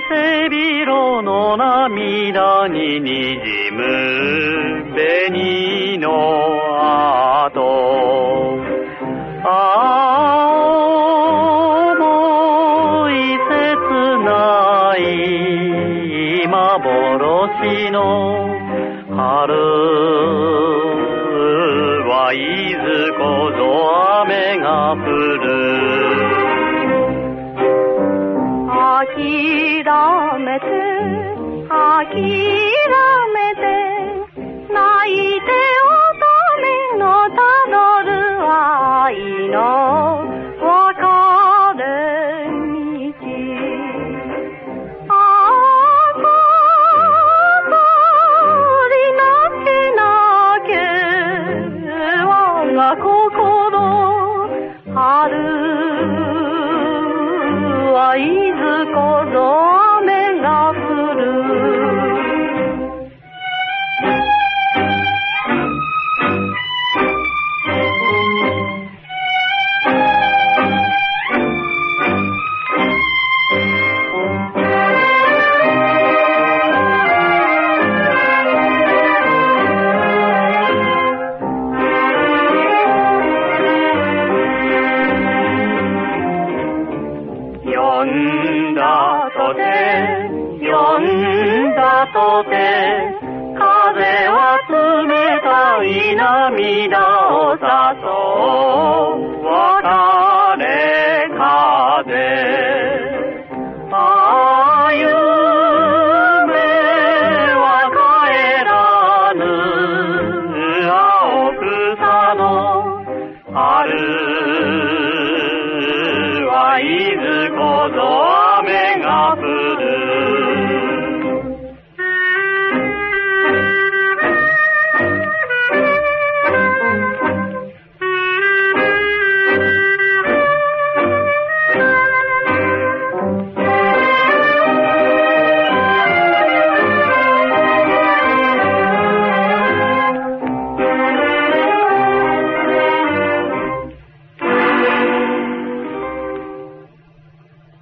背広の涙ににじむ紅の跡青い切ない幻の春はいずこぞ雨が降る。めて諦めて泣いて乙女のたどる。愛の別れ道あこぼりなけなけ我が心春はいずこぞ呼んだとて呼んだとて風は冷たい涙を誘う。いずこぞ。